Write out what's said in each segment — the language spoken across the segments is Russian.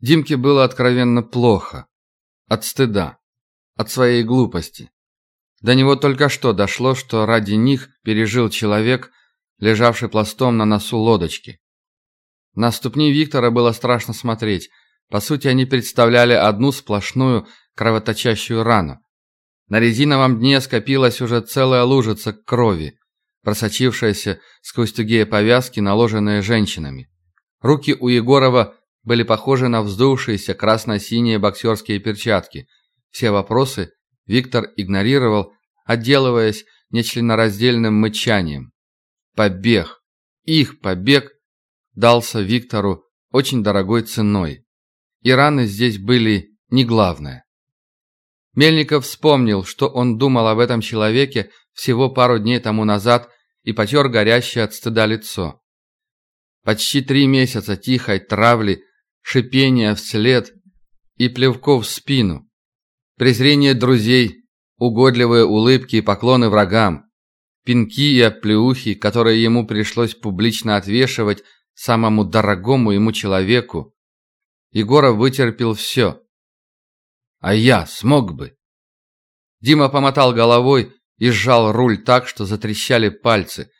Димке было откровенно плохо. От стыда. От своей глупости. До него только что дошло, что ради них пережил человек, лежавший пластом на носу лодочки. На ступни Виктора было страшно смотреть. По сути, они представляли одну сплошную кровоточащую рану. На резиновом дне скопилась уже целая лужица крови, просочившаяся сквозь тугие повязки, наложенные женщинами. Руки у Егорова были похожи на вздувшиеся красно-синие боксерские перчатки. Все вопросы Виктор игнорировал, отделываясь нечленораздельным мычанием. Побег. Их побег дался Виктору очень дорогой ценой. И раны здесь были не главное. Мельников вспомнил, что он думал об этом человеке всего пару дней тому назад и потер горящее от стыда лицо. Почти три месяца тихой травли, шипения вслед и плевков в спину. Презрение друзей, угодливые улыбки и поклоны врагам. Пинки и оплеухи, которые ему пришлось публично отвешивать самому дорогому ему человеку. Егоров вытерпел все. А я смог бы. Дима помотал головой и сжал руль так, что затрещали пальцы.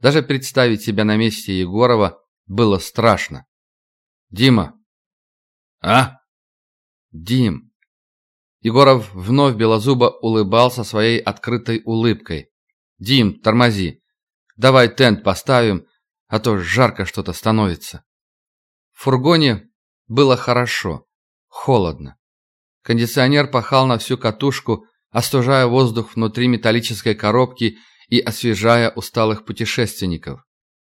Даже представить себя на месте Егорова было страшно. «Дима!» «А?» «Дим!» Егоров вновь белозубо улыбался своей открытой улыбкой. «Дим, тормози! Давай тент поставим, а то жарко что-то становится». В фургоне было хорошо, холодно. Кондиционер пахал на всю катушку, остужая воздух внутри металлической коробки и освежая усталых путешественников.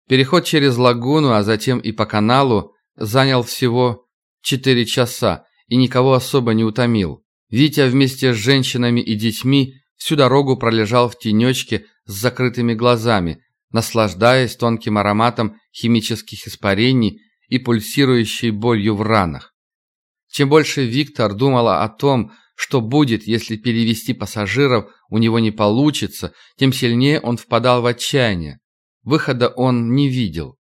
Переход через лагуну, а затем и по каналу, занял всего 4 часа и никого особо не утомил. Витя вместе с женщинами и детьми всю дорогу пролежал в тенечке с закрытыми глазами, наслаждаясь тонким ароматом химических испарений и пульсирующей болью в ранах. Чем больше Виктор думала о том, что будет, если перевести пассажиров у него не получится, тем сильнее он впадал в отчаяние. Выхода он не видел.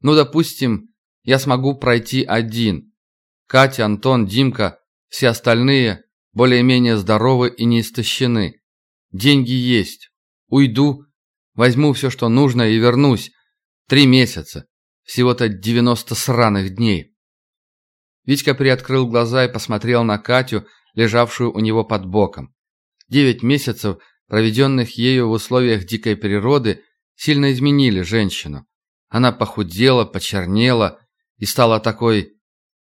Ну, допустим, я смогу пройти один. Катя, Антон, Димка, все остальные более-менее здоровы и не истощены. Деньги есть. Уйду, возьму все, что нужно и вернусь. Три месяца. Всего-то 90 сраных дней. Витька приоткрыл глаза и посмотрел на Катю, лежавшую у него под боком. Девять месяцев, проведенных ею в условиях дикой природы, сильно изменили женщину. Она похудела, почернела и стала такой...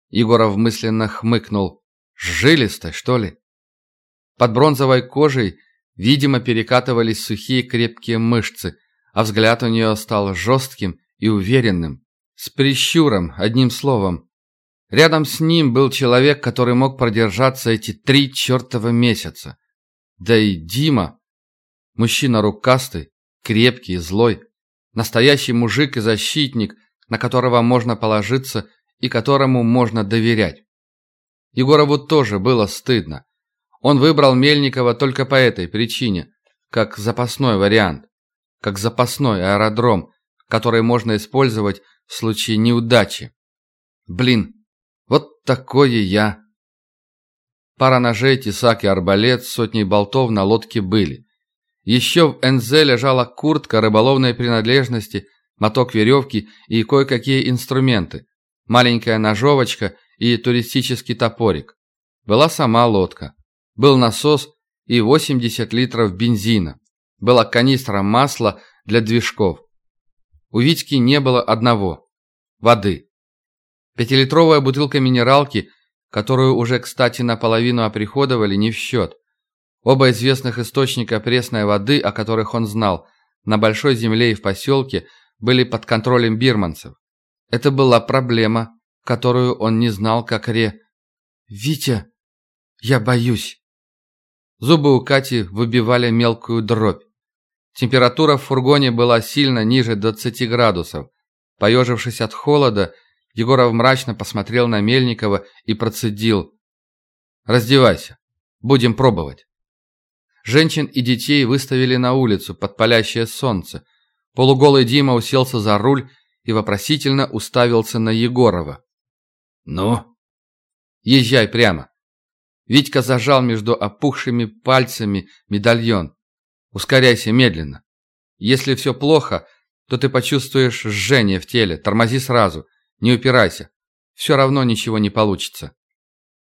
Егоров мысленно хмыкнул. Жилистой, что ли? Под бронзовой кожей, видимо, перекатывались сухие крепкие мышцы, а взгляд у нее стал жестким и уверенным. С прищуром, одним словом. Рядом с ним был человек, который мог продержаться эти три чертова месяца. Да и Дима. Мужчина рукастый, крепкий и злой. Настоящий мужик и защитник, на которого можно положиться и которому можно доверять. Егорову тоже было стыдно. Он выбрал Мельникова только по этой причине, как запасной вариант, как запасной аэродром, который можно использовать в случае неудачи. Блин, вот такое я. Пара ножей, тесак и арбалет, сотни болтов на лодке были. Еще в НЗ лежала куртка, рыболовной принадлежности, моток веревки и кое-какие инструменты. Маленькая ножовочка и туристический топорик. Была сама лодка. Был насос и 80 литров бензина. Была канистра масла для движков. У Витьки не было одного – воды. Пятилитровая бутылка минералки, которую уже, кстати, наполовину оприходовали, не в счет. Оба известных источника пресной воды, о которых он знал, на Большой Земле и в поселке, были под контролем бирманцев. Это была проблема, которую он не знал, как ре... «Витя, я боюсь». Зубы у Кати выбивали мелкую дробь. Температура в фургоне была сильно ниже 20 градусов. Поежившись от холода, Егоров мрачно посмотрел на Мельникова и процедил. «Раздевайся. Будем пробовать». Женщин и детей выставили на улицу под палящее солнце. Полуголый Дима уселся за руль и вопросительно уставился на Егорова. «Ну, Езжай прямо. Витька зажал между опухшими пальцами медальон. Ускоряйся медленно. Если все плохо, то ты почувствуешь жжение в теле. Тормози сразу. Не упирайся. Все равно ничего не получится.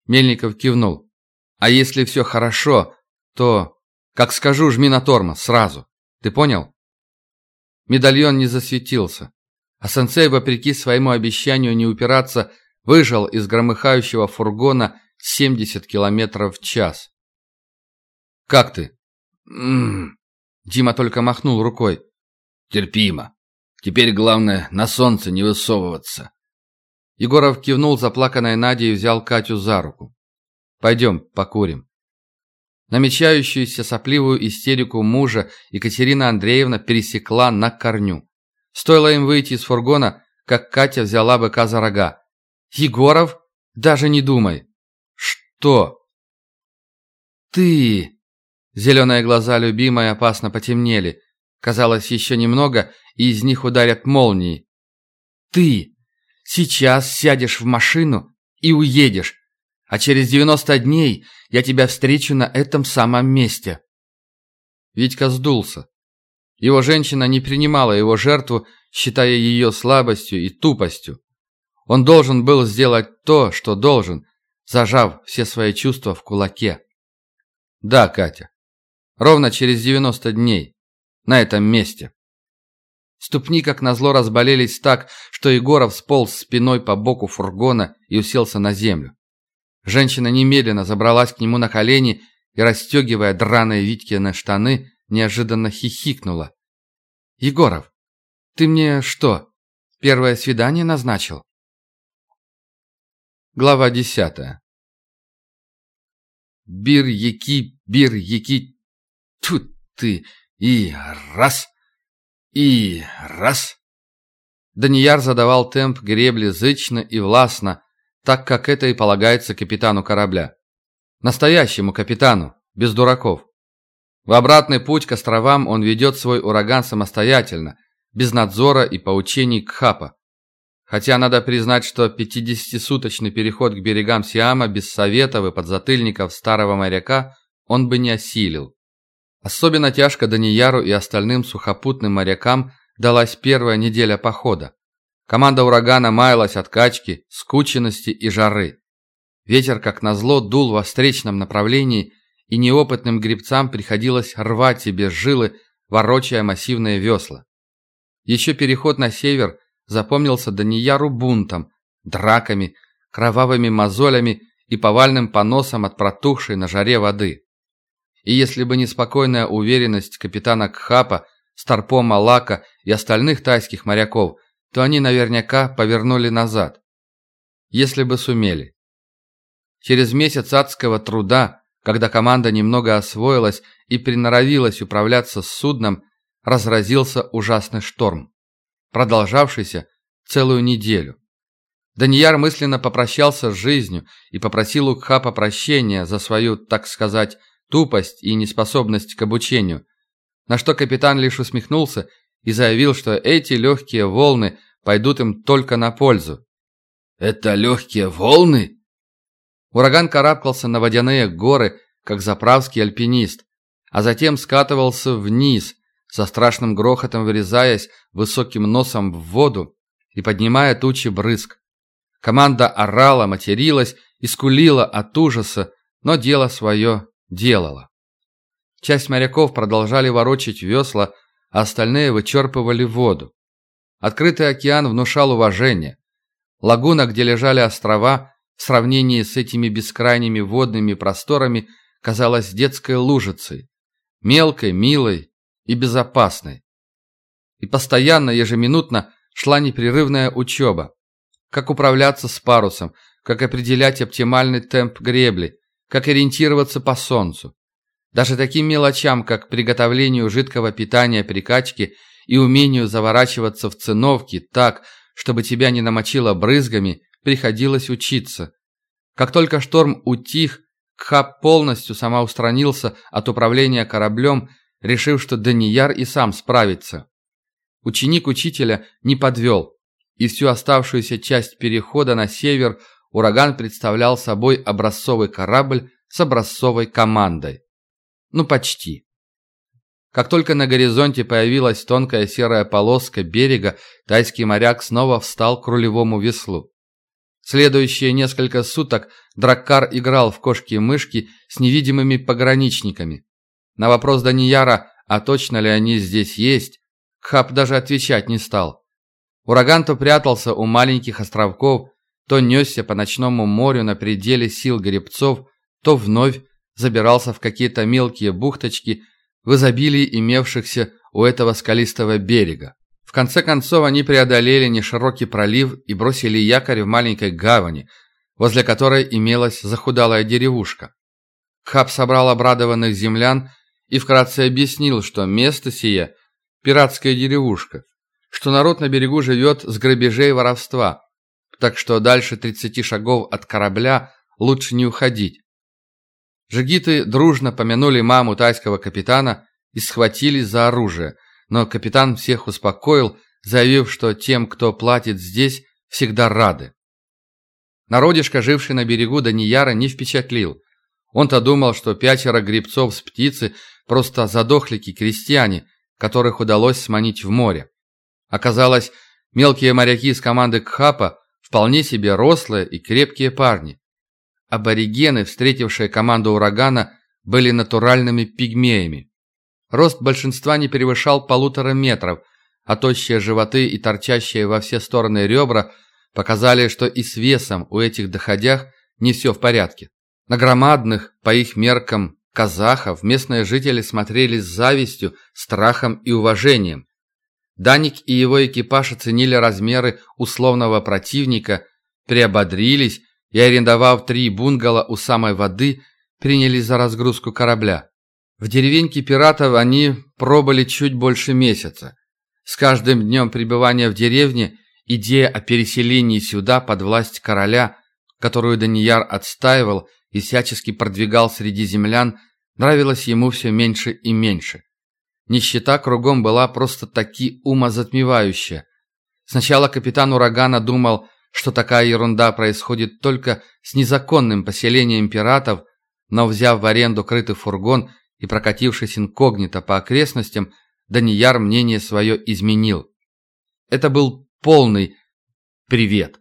Мельников кивнул. А если все хорошо, то, как скажу, жми на тормоз сразу. Ты понял? Медальон не засветился. А сенсей, вопреки своему обещанию не упираться, выжал из громыхающего фургона 70 километров в час. «Как ты?» «М -м -м. Дима только махнул рукой. «Терпимо. Теперь главное на солнце не высовываться». Егоров кивнул заплаканной Наде и взял Катю за руку. «Пойдем, покурим». Намечающуюся сопливую истерику мужа Екатерина Андреевна пересекла на корню. Стоило им выйти из фургона, как Катя взяла быка за рога. «Егоров? Даже не думай!» «Что?» «Ты!» Зеленые глаза любимой опасно потемнели. Казалось, еще немного, и из них ударят молнии. «Ты! Сейчас сядешь в машину и уедешь, а через 90 дней я тебя встречу на этом самом месте!» Витька сдулся. Его женщина не принимала его жертву, считая ее слабостью и тупостью. Он должен был сделать то, что должен, зажав все свои чувства в кулаке. «Да, Катя, Ровно через 90 дней. На этом месте. Ступни, как назло, разболелись так, что Егоров сполз спиной по боку фургона и уселся на землю. Женщина немедленно забралась к нему на колени и, расстегивая драные Витькины штаны, неожиданно хихикнула. «Егоров, ты мне что, первое свидание назначил?» Глава десятая. Бир-яки, бир-яки, Тут ты и раз, и раз. Данияр задавал темп гребли зычно и властно, так как это и полагается капитану корабля. Настоящему капитану, без дураков. В обратный путь к островам он ведет свой ураган самостоятельно, без надзора и поучений Кхапа. Хотя надо признать, что 50-суточный переход к берегам Сиама без советов и подзатыльников старого моряка он бы не осилил. Особенно тяжко Данияру и остальным сухопутным морякам далась первая неделя похода. Команда урагана маялась от качки, скученности и жары. Ветер, как назло, дул во встречном направлении, и неопытным гребцам приходилось рвать себе жилы, ворочая массивные весла. Еще переход на север запомнился Данияру бунтом, драками, кровавыми мозолями и повальным поносом от протухшей на жаре воды. И если бы не спокойная уверенность капитана Кхапа, Старпо Малака и остальных тайских моряков, то они наверняка повернули назад. Если бы сумели. Через месяц адского труда, когда команда немного освоилась и приноровилась управляться с судном, разразился ужасный шторм, продолжавшийся целую неделю. Данияр мысленно попрощался с жизнью и попросил у Кхапа прощения за свою, так сказать, тупость и неспособность к обучению. На что капитан лишь усмехнулся и заявил, что эти легкие волны пойдут им только на пользу. «Это легкие волны?» Ураган карабкался на водяные горы, как заправский альпинист, а затем скатывался вниз, со страшным грохотом вырезаясь высоким носом в воду и поднимая тучи брызг. Команда орала, материлась и скулила от ужаса, но дело свое делала. Часть моряков продолжали ворочать весла, а остальные вычерпывали воду. Открытый океан внушал уважение. Лагуна, где лежали острова, в сравнении с этими бескрайними водными просторами, казалась детской лужицей. Мелкой, милой и безопасной. И постоянно, ежеминутно шла непрерывная учеба. Как управляться с парусом, как определять оптимальный темп гребли, как ориентироваться по солнцу. Даже таким мелочам, как приготовлению жидкого питания при качке и умению заворачиваться в циновки так, чтобы тебя не намочило брызгами, приходилось учиться. Как только шторм утих, Кхаб полностью самоустранился от управления кораблем, решив, что Данияр и сам справится. Ученик учителя не подвел, и всю оставшуюся часть перехода на север ураган представлял собой образцовый корабль с образцовой командой. Ну, почти. Как только на горизонте появилась тонкая серая полоска берега, тайский моряк снова встал к рулевому веслу. Следующие несколько суток Драккар играл в кошки-мышки с невидимыми пограничниками. На вопрос Данияра, а точно ли они здесь есть, Хаб даже отвечать не стал. Ураган то прятался у маленьких островков, то несся по ночному морю на пределе сил гребцов, то вновь забирался в какие-то мелкие бухточки в изобилии имевшихся у этого скалистого берега. В конце концов они преодолели неширокий пролив и бросили якорь в маленькой гавани, возле которой имелась захудалая деревушка. Хаб собрал обрадованных землян и вкратце объяснил, что место сие – пиратская деревушка, что народ на берегу живет с грабежей и воровства, так что дальше 30 шагов от корабля лучше не уходить. Жигиты дружно помянули маму тайского капитана и схватились за оружие, но капитан всех успокоил, заявив, что тем, кто платит здесь, всегда рады. Народишко, живший на берегу Данияра, не впечатлил. Он-то думал, что пятеро грибцов с птицы просто задохлики крестьяне, которых удалось сманить в море. Оказалось, мелкие моряки из команды Кхапа вполне себе рослые и крепкие парни. Аборигены, встретившие команду урагана, были натуральными пигмеями. Рост большинства не превышал полутора метров, а тощие животы и торчащие во все стороны ребра показали, что и с весом у этих доходях не все в порядке. На громадных, по их меркам, казахов местные жители смотрели с завистью, страхом и уважением. Даник и его экипаж оценили размеры условного противника, приободрились и, арендовав три бунгало у самой воды, принялись за разгрузку корабля. В деревеньке пиратов они пробыли чуть больше месяца. С каждым днем пребывания в деревне идея о переселении сюда под власть короля, которую Данияр отстаивал и всячески продвигал среди землян, нравилась ему все меньше и меньше. Нищета кругом была просто таки умозатмевающая. Сначала капитан урагана думал, что такая ерунда происходит только с незаконным поселением пиратов, но взяв в аренду крытый фургон и прокатившись инкогнито по окрестностям, Данияр мнение свое изменил. Это был полный привет.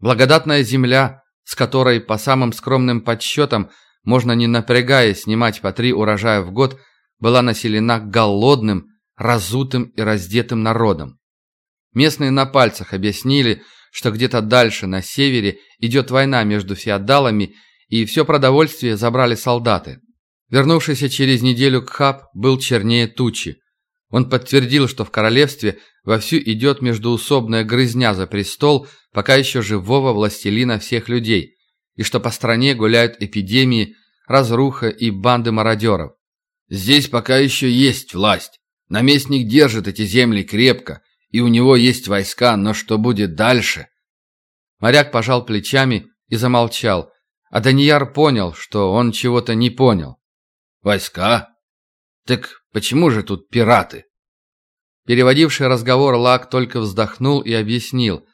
Благодатная земля, с которой, по самым скромным подсчетам, можно не напрягаясь снимать по три урожая в год, была населена голодным, разутым и раздетым народом. Местные на пальцах объяснили, что где-то дальше, на севере, идет война между феодалами, и все продовольствие забрали солдаты. Вернувшийся через неделю Кхаб был чернее тучи. Он подтвердил, что в королевстве вовсю идет междуусобная грызня за престол пока еще живого властелина всех людей, и что по стране гуляют эпидемии, разруха и банды мародеров. Здесь пока еще есть власть. Наместник держит эти земли крепко, и у него есть войска, но что будет дальше? Моряк пожал плечами и замолчал, а Данияр понял, что он чего-то не понял. Войска? Так почему же тут пираты? Переводивший разговор Лак только вздохнул и объяснил.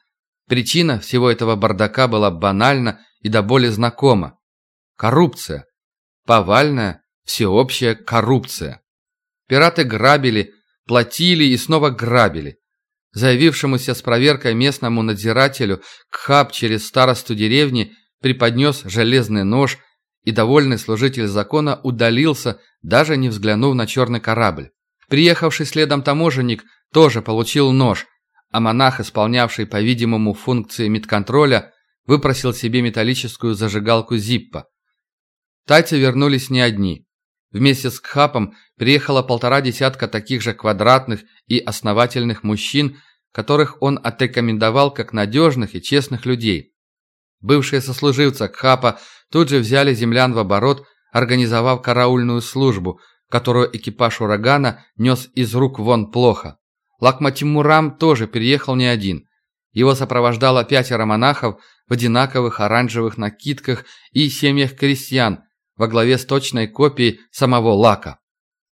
Причина всего этого бардака была банальна и до боли знакома. Коррупция. Повальная, всеобщая коррупция. Пираты грабили, платили и снова грабили. Заявившемуся с проверкой местному надзирателю Кхаб через старосту деревни преподнес железный нож, и довольный служитель закона удалился, даже не взглянув на черный корабль. Приехавший следом таможенник тоже получил нож, а монах, исполнявший, по-видимому, функции медконтроля, выпросил себе металлическую зажигалку Зиппа. Тайцы вернулись не одни. Вместе с Кхапом приехало полтора десятка таких же квадратных и основательных мужчин, которых он отрекомендовал как надежных и честных людей. Бывшие сослуживцы Кхапа тут же взяли землян в оборот, организовав караульную службу, которую экипаж урагана нес из рук вон плохо. Лакматимурам тоже переехал не один. Его сопровождало пятеро монахов в одинаковых оранжевых накидках и семьях крестьян, во главе с точной копией самого Лака.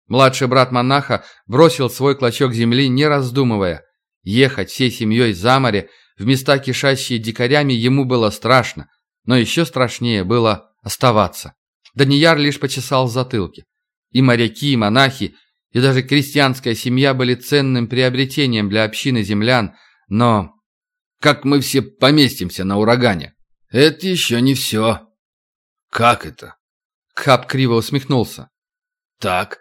Младший брат монаха бросил свой клочок земли, не раздумывая. Ехать всей семьей за море, в места, кишащие дикарями, ему было страшно. Но еще страшнее было оставаться. Данияр лишь почесал в затылке. И моряки, и монахи, и даже крестьянская семья были ценным приобретением для общины землян, но... Как мы все поместимся на урагане? Это еще не все. Как это? Кап криво усмехнулся. Так.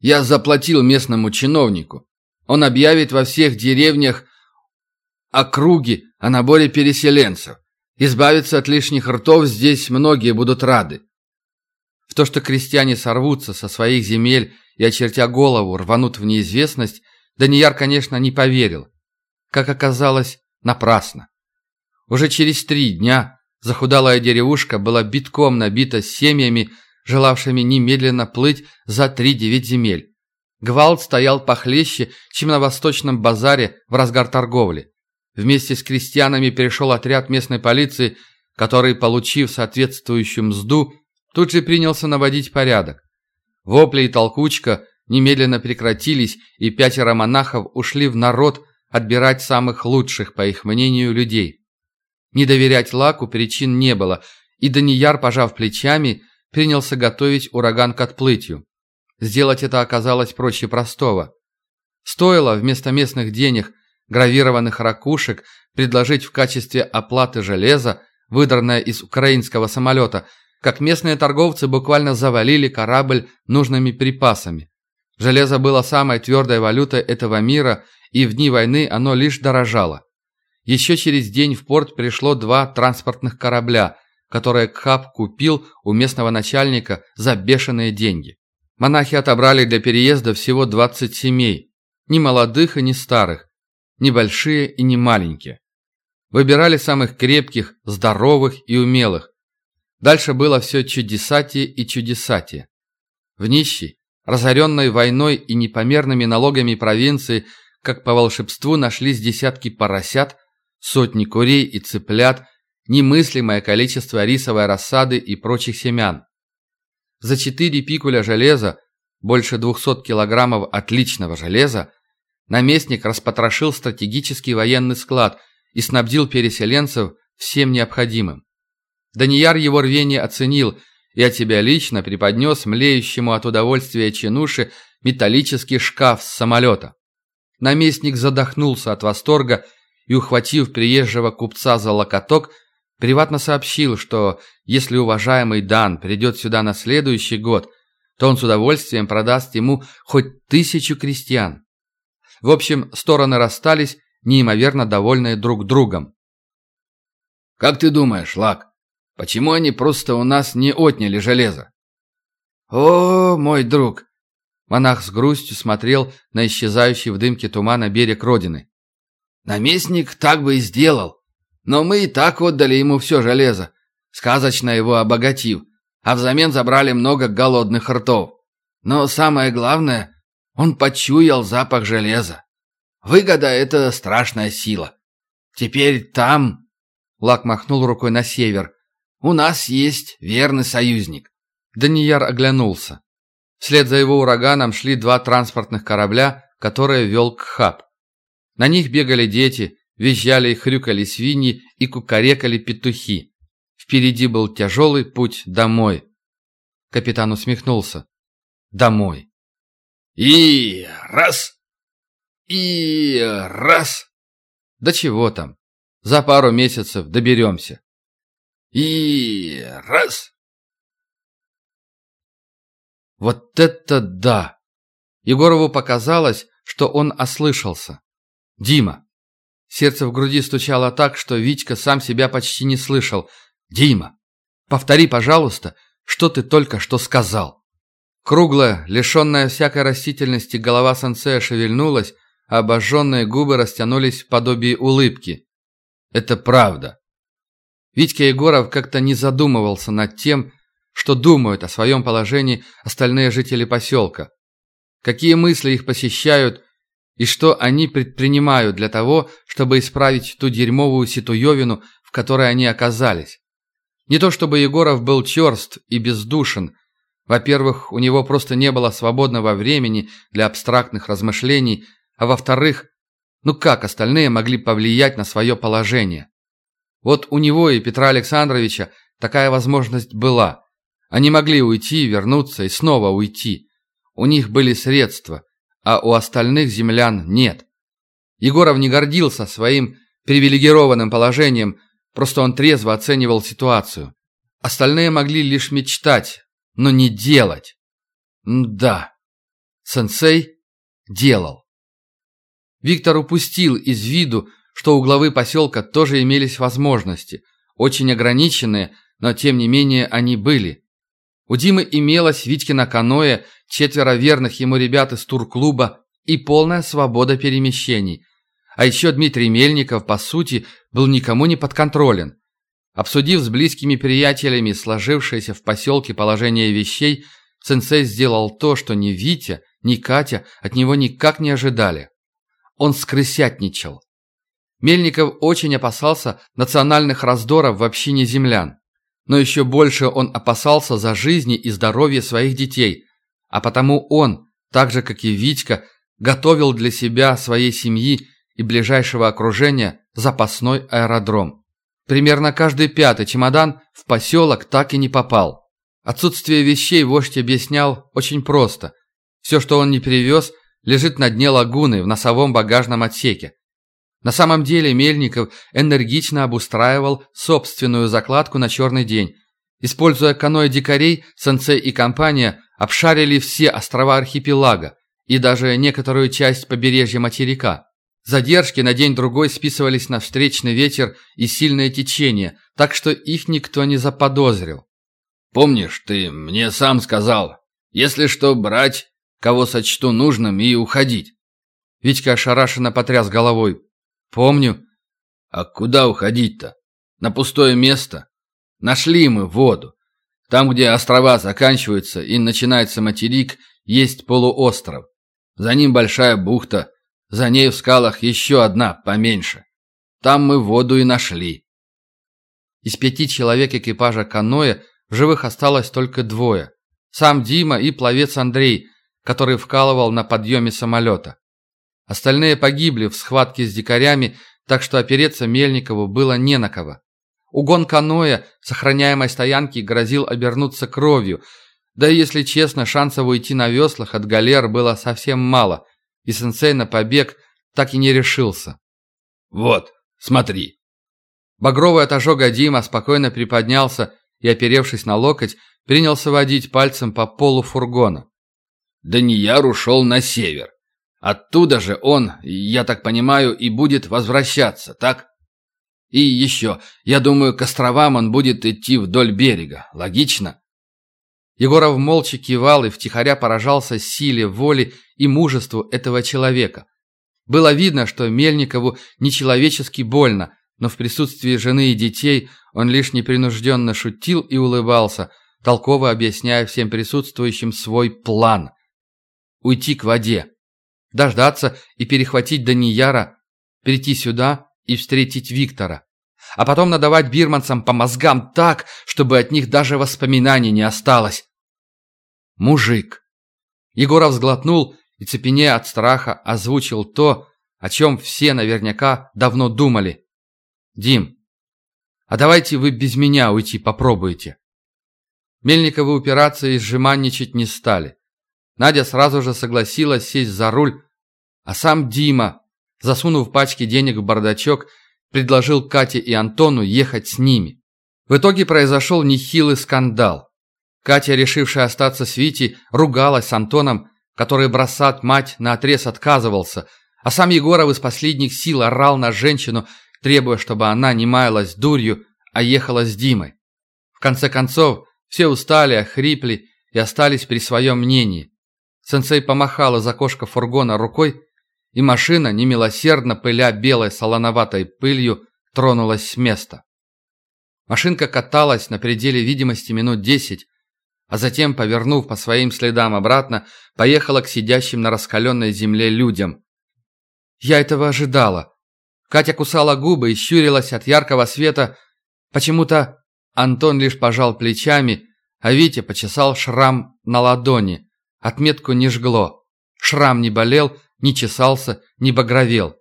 Я заплатил местному чиновнику. Он объявит во всех деревнях округи о наборе переселенцев. Избавиться от лишних ртов здесь многие будут рады. В то, что крестьяне сорвутся со своих земель и, очертя голову, рванут в неизвестность, Данияр, конечно, не поверил. Как оказалось, напрасно. Уже через три дня захудалая деревушка была битком набита семьями, желавшими немедленно плыть за три-девять земель. Гвалт стоял похлеще, чем на восточном базаре в разгар торговли. Вместе с крестьянами перешел отряд местной полиции, который, получив соответствующую мзду, тут же принялся наводить порядок. Вопли и толкучка немедленно прекратились, и пятеро монахов ушли в народ отбирать самых лучших, по их мнению, людей. Не доверять Лаку причин не было, и Данияр, пожав плечами, принялся готовить ураган к отплытию. Сделать это оказалось проще простого. Стоило вместо местных денег, гравированных ракушек, предложить в качестве оплаты железа, выдранное из украинского самолета, как местные торговцы буквально завалили корабль нужными припасами. Железо было самой твердой валютой этого мира, и в дни войны оно лишь дорожало. Еще через день в порт пришло два транспортных корабля, которые Кхаб купил у местного начальника за бешеные деньги. Монахи отобрали для переезда всего 20 семей, ни молодых и ни старых, ни большие и ни маленькие. Выбирали самых крепких, здоровых и умелых. Дальше было все чудесатие и чудесатие. В нищей, разоренной войной и непомерными налогами провинции, как по волшебству нашлись десятки поросят, сотни курей и цыплят, немыслимое количество рисовой рассады и прочих семян. За четыре пикуля железа, больше 200 килограммов отличного железа, наместник распотрошил стратегический военный склад и снабдил переселенцев всем необходимым. Данияр его рвение оценил и от себя лично преподнес млеющему от удовольствия чинуши металлический шкаф с самолета. Наместник задохнулся от восторга и, ухватив приезжего купца за локоток, Приватно сообщил, что если уважаемый Дан придет сюда на следующий год, то он с удовольствием продаст ему хоть тысячу крестьян. В общем, стороны расстались, неимоверно довольные друг другом. «Как ты думаешь, Лак, почему они просто у нас не отняли железо?» «О, мой друг!» Монах с грустью смотрел на исчезающий в дымке тумана берег Родины. «Наместник так бы и сделал. Но мы и так отдали ему все железо, сказочно его обогатив, а взамен забрали много голодных ртов. Но самое главное, он почуял запах железа. Выгода — это страшная сила. Теперь там...» Лак махнул рукой на север. «У нас есть верный союзник». Данияр оглянулся. Вслед за его ураганом шли два транспортных корабля, которые вел Кхаб. На них бегали дети, Визжали и хрюкали свиньи и кукарекали петухи. Впереди был тяжелый путь домой. Капитан усмехнулся. Домой. И раз. И раз. Да чего там. За пару месяцев доберемся. И раз. Вот это да! Егорову показалось, что он ослышался. Дима. Сердце в груди стучало так, что Витька сам себя почти не слышал. «Дима, повтори, пожалуйста, что ты только что сказал». Круглая, лишенная всякой растительности голова сенсея шевельнулась, а обожженные губы растянулись в подобии улыбки. «Это правда». Витька Егоров как-то не задумывался над тем, что думают о своем положении остальные жители поселка. Какие мысли их посещают и что они предпринимают для того, чтобы исправить ту дерьмовую ситуевину, в которой они оказались. Не то чтобы Егоров был черст и бездушен. Во-первых, у него просто не было свободного времени для абстрактных размышлений, а во-вторых, ну как остальные могли повлиять на свое положение? Вот у него и Петра Александровича такая возможность была. Они могли уйти, вернуться и снова уйти. У них были средства, а у остальных землян нет. Егоров не гордился своим привилегированным положением, просто он трезво оценивал ситуацию. Остальные могли лишь мечтать, но не делать. М да, сенсей делал. Виктор упустил из виду, что у главы поселка тоже имелись возможности, очень ограниченные, но тем не менее они были. У Димы имелось Витькино каноэ, четверо верных ему ребят из турклуба и полная свобода перемещений. А еще Дмитрий Мельников, по сути, был никому не подконтролен. Обсудив с близкими приятелями сложившееся в поселке положение вещей, сенсей сделал то, что ни Витя, ни Катя от него никак не ожидали. Он скрысятничал. Мельников очень опасался национальных раздоров в общине землян. Но еще больше он опасался за жизни и здоровье своих детей, а потому он, так же как и Витька, готовил для себя, своей семьи и ближайшего окружения запасной аэродром. Примерно каждый пятый чемодан в поселок так и не попал. Отсутствие вещей вождь объяснял очень просто. Все, что он не привез, лежит на дне лагуны в носовом багажном отсеке. На самом деле Мельников энергично обустраивал собственную закладку на черный день. Используя каноэ дикарей, Сенсей и компания обшарили все острова архипелага и даже некоторую часть побережья материка. Задержки на день-другой списывались на встречный ветер и сильное течение, так что их никто не заподозрил. «Помнишь, ты мне сам сказал, если что, брать, кого сочту нужным, и уходить?» Витька ошарашенно потряс головой. «Помню». «А куда уходить-то? На пустое место? Нашли мы воду. Там, где острова заканчиваются и начинается материк, есть полуостров. За ним большая бухта, за ней в скалах еще одна, поменьше. Там мы воду и нашли». Из пяти человек экипажа каноэ в живых осталось только двое. Сам Дима и пловец Андрей, который вкалывал на подъеме самолета. Остальные погибли в схватке с дикарями, так что опереться Мельникову было не на кого. Угон каноэ с стоянки грозил обернуться кровью, да и, если честно, шансов уйти на веслах от галер было совсем мало, и сенсей на побег так и не решился. «Вот, смотри!» Багровый от ожога Дима спокойно приподнялся и, оперевшись на локоть, принялся водить пальцем по полу фургона. Данияр ушел на север. Оттуда же он, я так понимаю, и будет возвращаться, так? И еще, я думаю, к островам он будет идти вдоль берега. Логично? Егоров молча кивал и втихаря поражался силе, воле и мужеству этого человека. Было видно, что Мельникову нечеловечески больно, но в присутствии жены и детей он лишь непринужденно шутил и улыбался, толково объясняя всем присутствующим свой план. Уйти к воде дождаться и перехватить Данияра, прийти сюда и встретить Виктора. А потом надавать бирманцам по мозгам так, чтобы от них даже воспоминаний не осталось. Мужик. Егоров сглотнул и, цепенея от страха, озвучил то, о чем все наверняка давно думали. «Дим, а давайте вы без меня уйти попробуете». Мельниковы упираться и сжиманничать не стали. Надя сразу же согласилась сесть за руль, а сам Дима, засунув пачки денег в бардачок, предложил Кате и Антону ехать с ними. В итоге произошел нехилый скандал. Катя, решившая остаться с Витей, ругалась с Антоном, который бросать мать на отрез отказывался, а сам Егоров из последних сил орал на женщину, требуя, чтобы она не маялась дурью, а ехала с Димой. В конце концов, все устали, охрипли и остались при своем мнении. Сенсей помахал из окошка фургона рукой, и машина, немилосердно пыля белой солоноватой пылью, тронулась с места. Машинка каталась на пределе видимости минут десять, а затем, повернув по своим следам обратно, поехала к сидящим на раскаленной земле людям. Я этого ожидала. Катя кусала губы и щурилась от яркого света. Почему-то Антон лишь пожал плечами, а Витя почесал шрам на ладони. Отметку не жгло. Шрам не болел, не чесался, не багровел.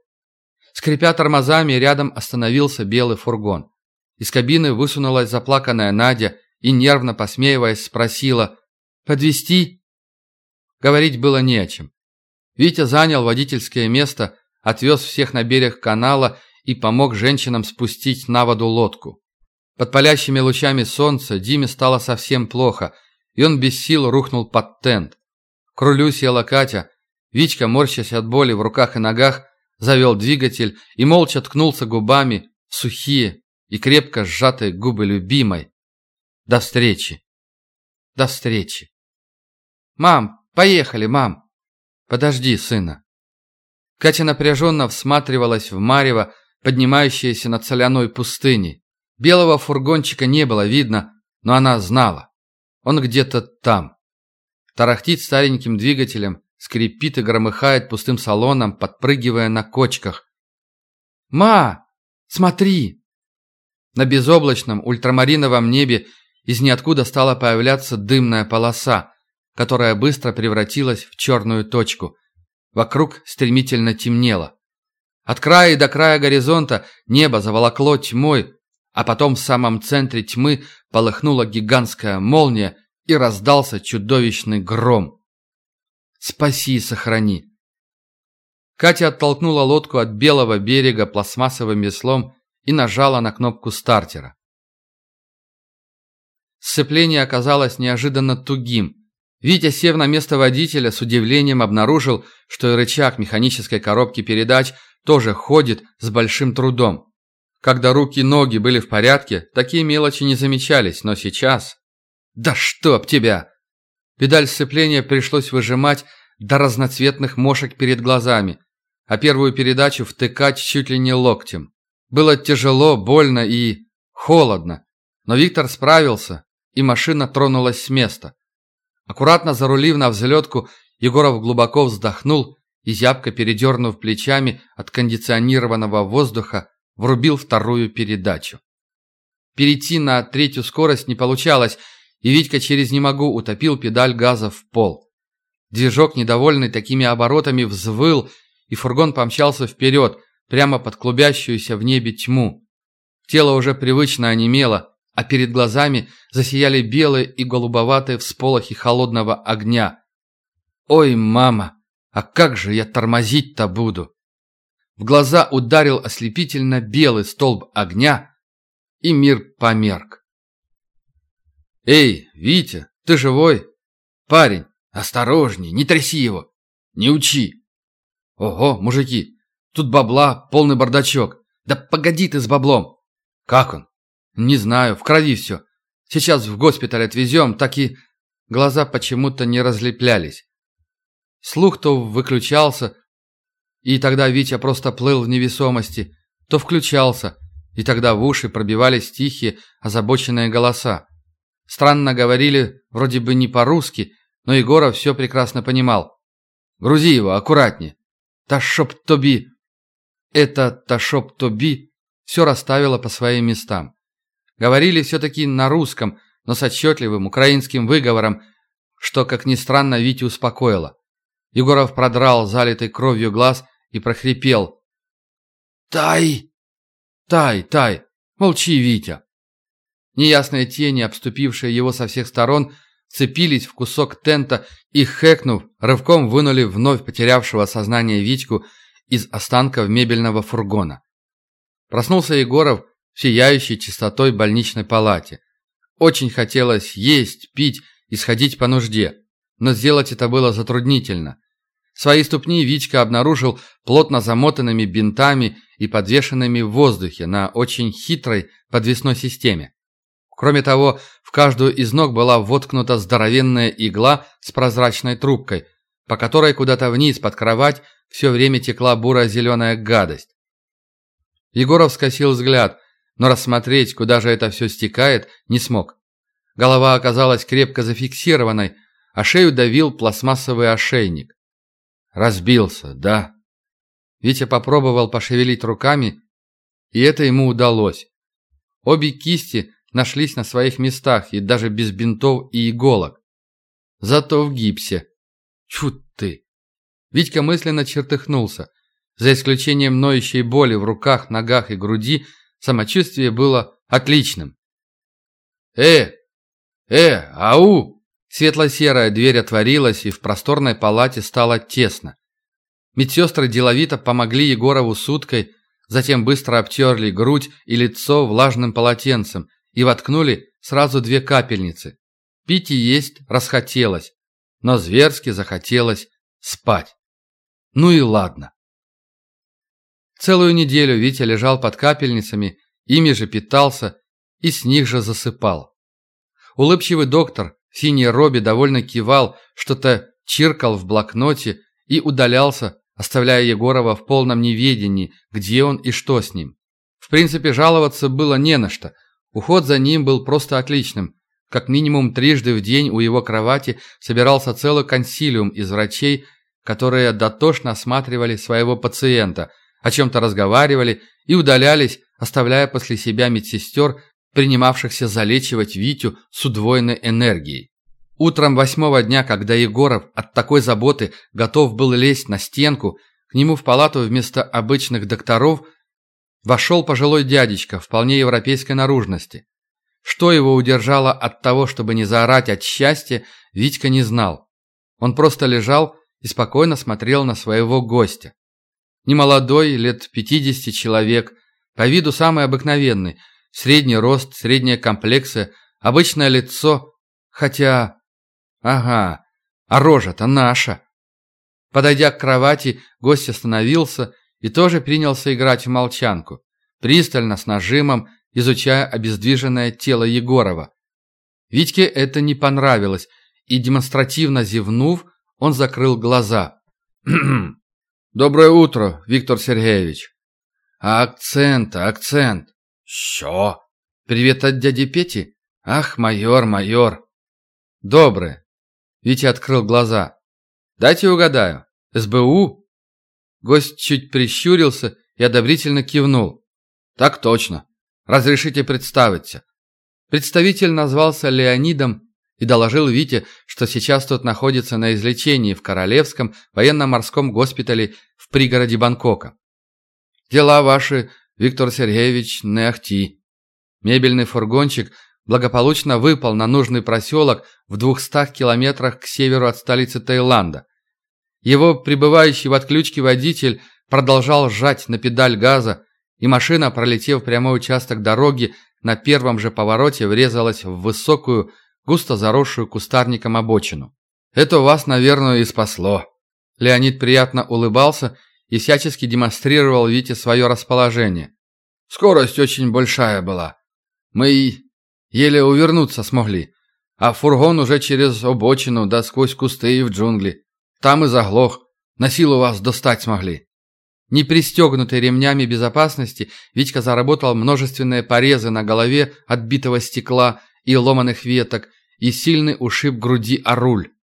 Скрипя тормозами, рядом остановился белый фургон. Из кабины высунулась заплаканная Надя и, нервно посмеиваясь, спросила «Подвезти?» Говорить было не о чем. Витя занял водительское место, отвез всех на берег канала и помог женщинам спустить на воду лодку. Под палящими лучами солнца Диме стало совсем плохо, и он без сил рухнул под тент. К рулю села Катя. Витька, морщась от боли в руках и ногах, завел двигатель и молча ткнулся губами в сухие и крепко сжатые губы любимой. До встречи. До встречи. «Мам, поехали, мам!» «Подожди, сына». Катя напряженно всматривалась в марево, поднимающееся над соляной пустыней. Белого фургончика не было видно, но она знала. Он где-то там. Тарахтит стареньким двигателем, скрипит и громыхает пустым салоном, подпрыгивая на кочках. «Ма, смотри!» На безоблачном ультрамариновом небе из ниоткуда стала появляться дымная полоса, которая быстро превратилась в черную точку. Вокруг стремительно темнело. От края до края горизонта небо заволокло тьмой, а потом в самом центре тьмы полыхнула гигантская молния и раздался чудовищный гром. «Спаси и сохрани!» Катя оттолкнула лодку от белого берега пластмассовым веслом и нажала на кнопку стартера. Сцепление оказалось неожиданно тугим. Витя, сев на место водителя, с удивлением обнаружил, что и рычаг механической коробки передач тоже ходит с большим трудом. Когда руки и ноги были в порядке, такие мелочи не замечались, но сейчас... «Да чтоб тебя!» Педаль сцепления пришлось выжимать до разноцветных мошек перед глазами, а первую передачу втыкать чуть ли не локтем. Было тяжело, больно и... холодно. Но Виктор справился, и машина тронулась с места. Аккуратно зарулив на взлетку, Егоров глубоко вздохнул и, зябко передернув плечами от кондиционированного воздуха, врубил вторую передачу. Перейти на третью скорость не получалось, и Витька через «не могу» утопил педаль газа в пол. Движок, недовольный такими оборотами, взвыл, и фургон помчался вперед, прямо под клубящуюся в небе тьму. Тело уже привычно онемело, а перед глазами засияли белые и голубоватые всполохи холодного огня. «Ой, мама, а как же я тормозить-то буду?» В глаза ударил ослепительно белый столб огня, и мир померк. «Эй, Витя, ты живой? Парень, осторожней, не тряси его, не учи!» «Ого, мужики, тут бабла, полный бардачок. Да погоди ты с баблом!» «Как он?» «Не знаю, в крови все. Сейчас в госпиталь отвезем, так и...» Глаза почему-то не разлеплялись. Слух то выключался, и тогда Витя просто плыл в невесомости, то включался, и тогда в уши пробивались тихие, озабоченные голоса. Странно говорили, вроде бы не по-русски, но Егоров все прекрасно понимал. «Грузи его, аккуратнее!» «Ташоп тоби!» Это «Ташоп тоби» все расставило по своим местам. Говорили все-таки на русском, но с отчетливым украинским выговором, что, как ни странно, Витю успокоило. Егоров продрал залитый кровью глаз и прохрипел. «Тай! Тай, Тай! Молчи, Витя!» Неясные тени, обступившие его со всех сторон, цепились в кусок тента и, хэкнув, рывком вынули вновь потерявшего сознание Витьку из останков мебельного фургона. Проснулся Егоров в сияющей чистотой больничной палате. Очень хотелось есть, пить и сходить по нужде, но сделать это было затруднительно. Свои ступни Витька обнаружил плотно замотанными бинтами и подвешенными в воздухе на очень хитрой подвесной системе. Кроме того, в каждую из ног была воткнута здоровенная игла с прозрачной трубкой, по которой куда-то вниз под кровать все время текла буро-зеленая гадость. Егоров скосил взгляд, но рассмотреть, куда же это все стекает, не смог. Голова оказалась крепко зафиксированной, а шею давил пластмассовый ошейник. Разбился, да. Витя попробовал пошевелить руками, и это ему удалось. Обе кисти нашлись на своих местах и даже без бинтов и иголок. Зато в гипсе. Чу ты! Витька мысленно чертыхнулся. За исключением ноющей боли в руках, ногах и груди, самочувствие было отличным. «Э! Э! Ау!» Светло-серая дверь отворилась, и в просторной палате стало тесно. Медсестры деловито помогли Егорову с уткой, затем быстро обтерли грудь и лицо влажным полотенцем и воткнули сразу две капельницы. Пить и есть расхотелось, но зверски захотелось спать. Ну и ладно. Целую неделю Витя лежал под капельницами, ими же питался и с них же засыпал. Улыбчивый доктор в синей робе довольно кивал, что-то чиркал в блокноте и удалялся, оставляя Егорова в полном неведении, где он и что с ним. В принципе, жаловаться было не на что. Уход за ним был просто отличным. Как минимум трижды в день у его кровати собирался целый консилиум из врачей, которые дотошно осматривали своего пациента, о чем-то разговаривали и удалялись, оставляя после себя медсестер, принимавшихся залечивать Витю с удвоенной энергией. Утром восьмого дня, когда Егоров от такой заботы готов был лезть на стенку, к нему в палату вместо обычных докторов вошел пожилой дядечка вполне европейской наружности. Что его удержало от того, чтобы не заорать от счастья, Витька не знал. Он просто лежал и спокойно смотрел на своего гостя. Немолодой, лет пятидесяти человек, по виду самый обыкновенный – Средний рост, средняя комплекция, обычное лицо, хотя... Ага, а рожа-то наша. Подойдя к кровати, гость остановился и тоже принялся играть в молчанку, пристально, с нажимом, изучая обездвиженное тело Егорова. Витьке это не понравилось, и, демонстративно зевнув, он закрыл глаза. «Доброе утро, Виктор Сергеевич!» «А акцент, акцент!» «Що?» «Привет от дяди Пети?» «Ах, майор, майор!» «Доброе!» Витя открыл глаза. «Дайте угадаю. СБУ?» Гость чуть прищурился и одобрительно кивнул. «Так точно. Разрешите представиться». Представитель назвался Леонидом и доложил Вите, что сейчас тот находится на излечении в Королевском военно-морском госпитале в пригороде Бангкока. «Дела ваши Виктор Сергеевич не ахти. Мебельный фургончик благополучно выпал на нужный проселок в двухстах километрах к северу от столицы Таиланда. Его пребывающий в отключке водитель продолжал сжать на педаль газа, и машина, пролетев прямой участок дороги, на первом же повороте врезалась в высокую, густо заросшую кустарником обочину. «Это вас, наверное, и спасло». Леонид приятно улыбался и всячески демонстрировал Вите свое расположение. Скорость очень большая была. Мы еле увернуться смогли, а фургон уже через обочину да сквозь кусты и в джунгли. Там и заглох, на силу вас достать смогли. Не пристегнутый ремнями безопасности, Витька заработал множественные порезы на голове от битого стекла и ломаных веток и сильный ушиб груди о руль.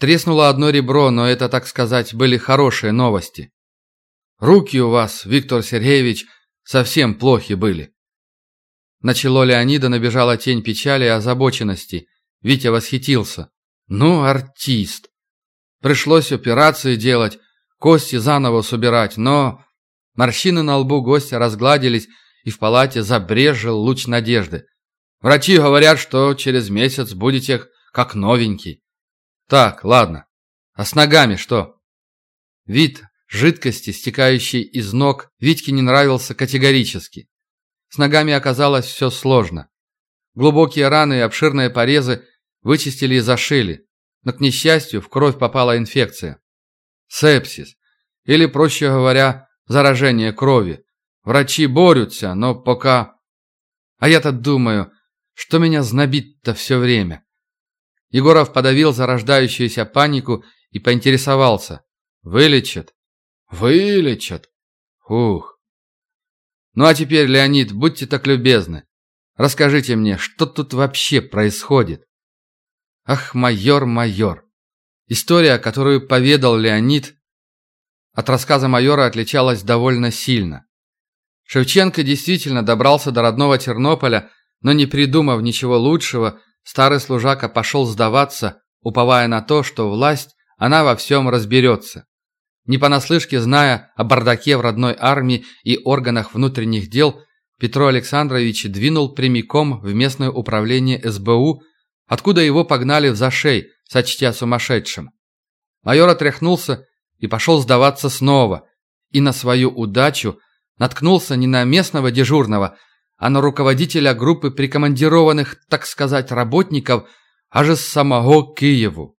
Треснуло одно ребро, но это, так сказать, были хорошие новости. Руки у вас, Виктор Сергеевич, совсем плохи были. На чело Леонида набежала тень печали и озабоченности. Витя восхитился. Ну, артист. Пришлось операции делать, кости заново собирать, но... Морщины на лбу гостя разгладились, и в палате забрежил луч надежды. Врачи говорят, что через месяц будете как новенький. Так, ладно. А с ногами что? Вид Жидкости, стекающей из ног, Витьке не нравился категорически. С ногами оказалось все сложно. Глубокие раны и обширные порезы вычистили и зашили, но, к несчастью, в кровь попала инфекция. Сепсис, или, проще говоря, заражение крови. Врачи борются, но пока... А я-то думаю, что меня знобит-то все время. Егоров подавил зарождающуюся панику и поинтересовался. Вылечат? Вылечат. Ух. Ну а теперь, Леонид, будьте так любезны. Расскажите мне, что тут вообще происходит? Ах, майор, майор. История, которую поведал Леонид, от рассказа майора отличалась довольно сильно. Шевченко действительно добрался до родного Тернополя, но не придумав ничего лучшего, старый служака пошел сдаваться, уповая на то, что власть, она во всем разберется. Не понаслышке зная о бардаке в родной армии и органах внутренних дел, Петро Александрович двинул прямиком в местное управление СБУ, откуда его погнали в зашей, сочтя сумасшедшим. Майор отряхнулся и пошел сдаваться снова, и на свою удачу наткнулся не на местного дежурного, а на руководителя группы прикомандированных, так сказать, работников, аж из самого Киеву.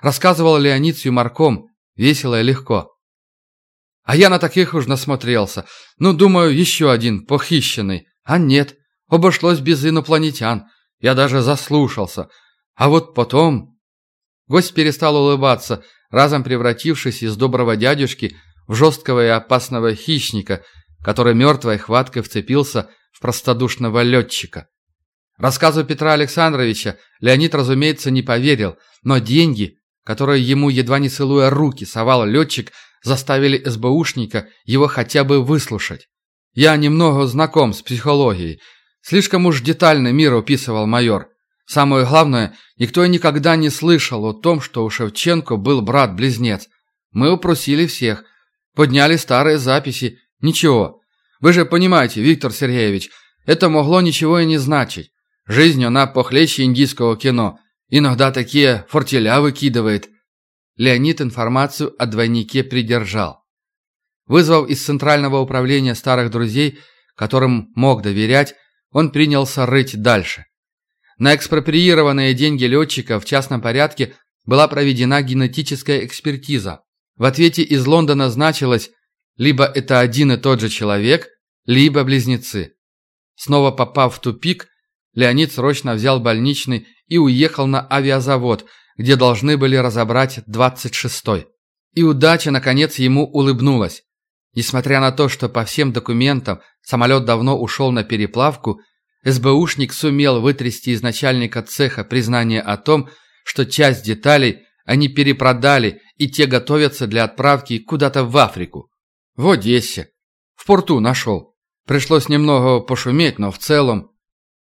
Рассказывал Леонид с юморком, весело и легко. А я на таких уж насмотрелся. Ну, думаю, еще один, похищенный. А нет, обошлось без инопланетян. Я даже заслушался. А вот потом... Гость перестал улыбаться, разом превратившись из доброго дядюшки в жесткого и опасного хищника, который мертвой хваткой вцепился в простодушного летчика. Рассказу Петра Александровича Леонид, разумеется, не поверил, но деньги, которые ему, едва не целуя руки, совал летчик, заставили СБУшника его хотя бы выслушать. Я немного знаком с психологией. Слишком уж детально мир описывал майор. Самое главное, никто и никогда не слышал о том, что у Шевченко был брат-близнец. Мы упросили всех. Подняли старые записи. Ничего. Вы же понимаете, Виктор Сергеевич, это могло ничего и не значить. Жизнь она похлеще индийского кино. Иногда такие фортеля выкидывает. Леонид информацию о двойнике придержал. Вызвав из Центрального управления старых друзей, которым мог доверять, он принялся рыть дальше. На экспроприированные деньги летчика в частном порядке была проведена генетическая экспертиза. В ответе из Лондона значилось либо это один и тот же человек, либо близнецы. Снова попав в тупик, Леонид срочно взял больничный и уехал на авиазавод – где должны были разобрать 26-й. И удача, наконец, ему улыбнулась. Несмотря на то, что по всем документам самолет давно ушел на переплавку, СБУшник сумел вытрясти из начальника цеха признание о том, что часть деталей они перепродали и те готовятся для отправки куда-то в Африку. В Одессе. В порту нашел. Пришлось немного пошуметь, но в целом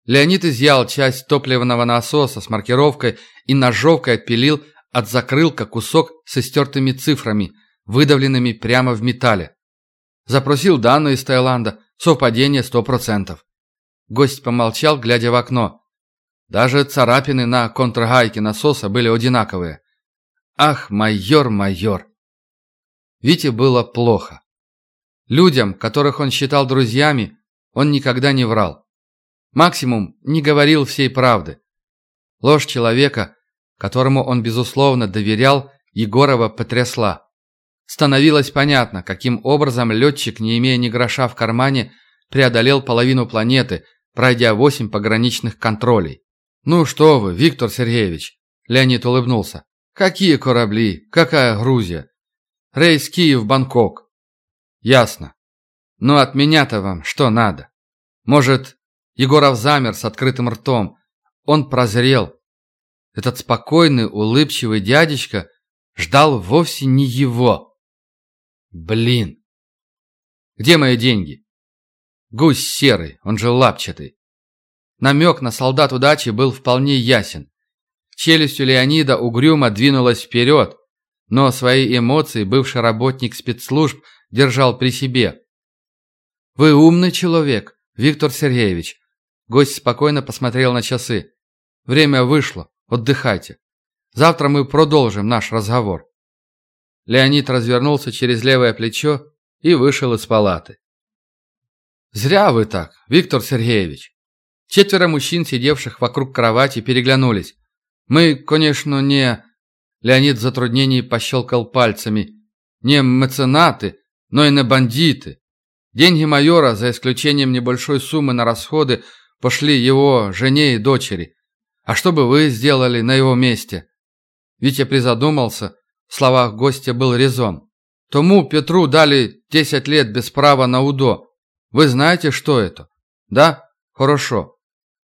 Леонид изъял часть топливного насоса с маркировкой и ножовкой отпилил от закрылка кусок с истертыми цифрами, выдавленными прямо в металле. Запросил данные из Таиланда. Совпадение сто процентов. Гость помолчал, глядя в окно. Даже царапины на контргайке насоса были одинаковые. Ах, майор, майор! Вите было плохо. Людям, которых он считал друзьями, он никогда не врал. Максимум не говорил всей правды. Ложь человека, которому он, безусловно, доверял, Егорова потрясла. Становилось понятно, каким образом летчик, не имея ни гроша в кармане, преодолел половину планеты, пройдя восемь пограничных контролей. «Ну что вы, Виктор Сергеевич!» Леонид улыбнулся. «Какие корабли? Какая Грузия? Рейс Киев-Бангкок». «Ясно. Но от меня-то вам что надо? Может, Егоров замер с открытым ртом. Он прозрел. Этот спокойный, улыбчивый дядечка ждал вовсе не его. Блин. Где мои деньги? Гусь серый, он же лапчатый. Намек на солдат удачи был вполне ясен. Челюстью Леонида угрюмо двинулась вперед, но свои эмоции бывший работник спецслужб держал при себе. «Вы умный человек, Виктор Сергеевич. Гость спокойно посмотрел на часы. «Время вышло. Отдыхайте. Завтра мы продолжим наш разговор». Леонид развернулся через левое плечо и вышел из палаты. «Зря вы так, Виктор Сергеевич». Четверо мужчин, сидевших вокруг кровати, переглянулись. «Мы, конечно, не...» Леонид в затруднении пощелкал пальцами. «Не меценаты, но и не бандиты. Деньги майора, за исключением небольшой суммы на расходы, пошли его жене и дочери. А что бы вы сделали на его месте?» Витя призадумался. В словах гостя был резон. «Тому Петру дали 10 лет без права на УДО. Вы знаете, что это?» «Да? Хорошо.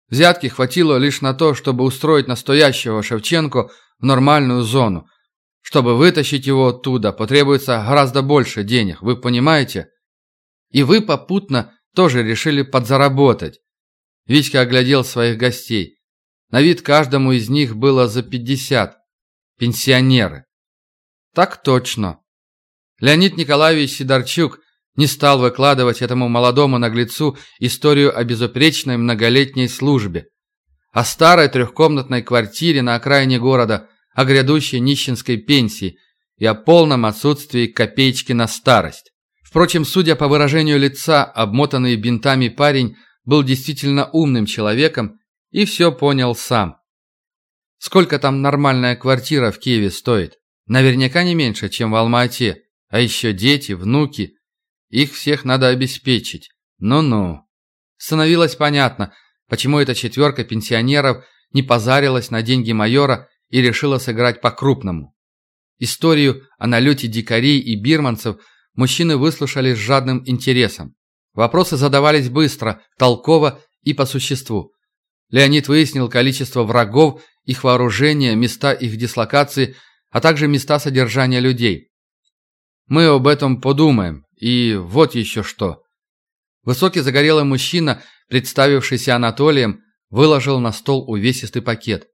Взятки хватило лишь на то, чтобы устроить настоящего Шевченко в нормальную зону. Чтобы вытащить его оттуда, потребуется гораздо больше денег, вы понимаете? И вы попутно тоже решили подзаработать. Витька оглядел своих гостей. На вид каждому из них было за пятьдесят. Пенсионеры. Так точно. Леонид Николаевич Сидорчук, Не стал выкладывать этому молодому наглецу историю о безупречной многолетней службе, о старой трехкомнатной квартире на окраине города, о грядущей нищенской пенсии и о полном отсутствии копеечки на старость. Впрочем, судя по выражению лица, обмотанный бинтами парень был действительно умным человеком и все понял сам. Сколько там нормальная квартира в Киеве стоит? Наверняка не меньше, чем в Алма-Ате. А еще дети, внуки. Их всех надо обеспечить. Ну-ну. Становилось понятно, почему эта четверка пенсионеров не позарилась на деньги майора и решила сыграть по-крупному. Историю о налете дикарей и бирманцев мужчины выслушали с жадным интересом. Вопросы задавались быстро, толково и по существу. Леонид выяснил количество врагов, их вооружение, места их дислокации, а также места содержания людей. Мы об этом подумаем. И вот еще что. Высокий загорелый мужчина, представившийся Анатолием, выложил на стол увесистый пакет.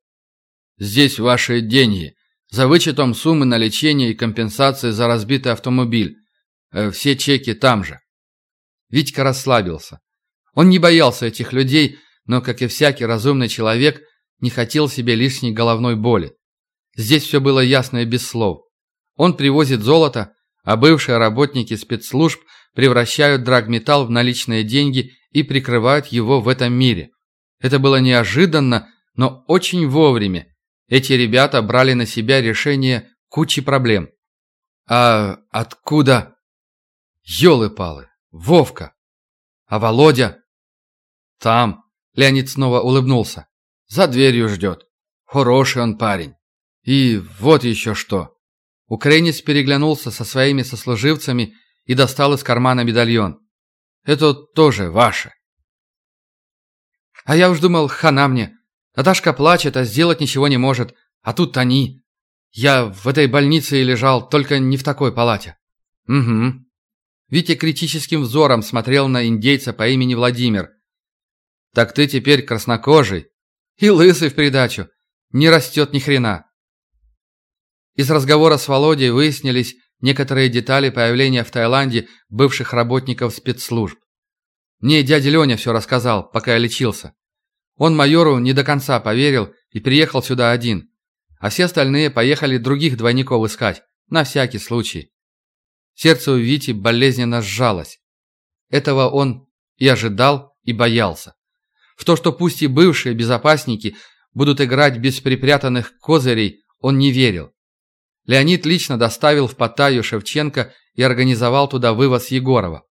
«Здесь ваши деньги. За вычетом суммы на лечение и компенсации за разбитый автомобиль. Э, все чеки там же». Витька расслабился. Он не боялся этих людей, но, как и всякий разумный человек, не хотел себе лишней головной боли. Здесь все было ясно и без слов. Он привозит золото, а бывшие работники спецслужб превращают драгметалл в наличные деньги и прикрывают его в этом мире. Это было неожиданно, но очень вовремя. Эти ребята брали на себя решение кучи проблем. А откуда? Ёлы-палы, Вовка. А Володя? Там. Леонид снова улыбнулся. За дверью ждет. Хороший он парень. И вот еще что. Украинец переглянулся со своими сослуживцами и достал из кармана медальон. Это тоже ваше. А я уж думал, хана мне. Наташка плачет, а сделать ничего не может. А тут они. Я в этой больнице и лежал, только не в такой палате. Угу. Витя критическим взором смотрел на индейца по имени Владимир. Так ты теперь краснокожий. И лысый в придачу. Не растет ни хрена. Из разговора с Володей выяснились некоторые детали появления в Таиланде бывших работников спецслужб. Мне дядя Леня все рассказал, пока я лечился. Он майору не до конца поверил и приехал сюда один. А все остальные поехали других двойников искать, на всякий случай. Сердце у Вити болезненно сжалось. Этого он и ожидал, и боялся. В то, что пусть и бывшие безопасники будут играть без припрятанных козырей, он не верил. Леонид лично доставил в Паттайю Шевченко и организовал туда вывоз Егорова.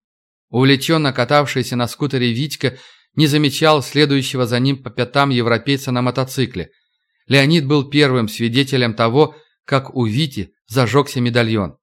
Увлеченно катавшийся на скутере Витька не замечал следующего за ним по пятам европейца на мотоцикле. Леонид был первым свидетелем того, как у Вити зажегся медальон.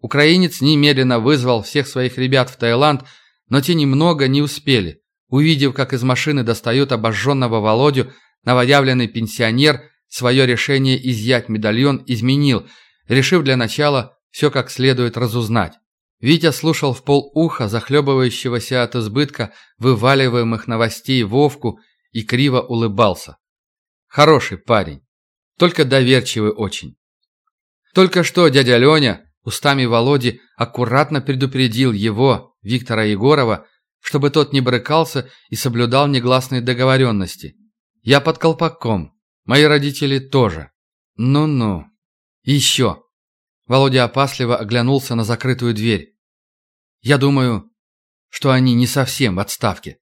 Украинец немедленно вызвал всех своих ребят в Таиланд, но те немного не успели. Увидев, как из машины достают обожженного Володю, новоявленный пенсионер свое решение изъять медальон изменил, решив для начала все как следует разузнать. Витя слушал в полуха захлебывающегося от избытка вываливаемых новостей Вовку и криво улыбался. Хороший парень, только доверчивый очень. Только что дядя Леня устами Володи аккуратно предупредил его, Виктора Егорова, чтобы тот не брыкался и соблюдал негласные договоренности. Я под колпаком. Мои родители тоже. Ну-ну. Еще. Володя опасливо оглянулся на закрытую дверь. Я думаю, что они не совсем в отставке.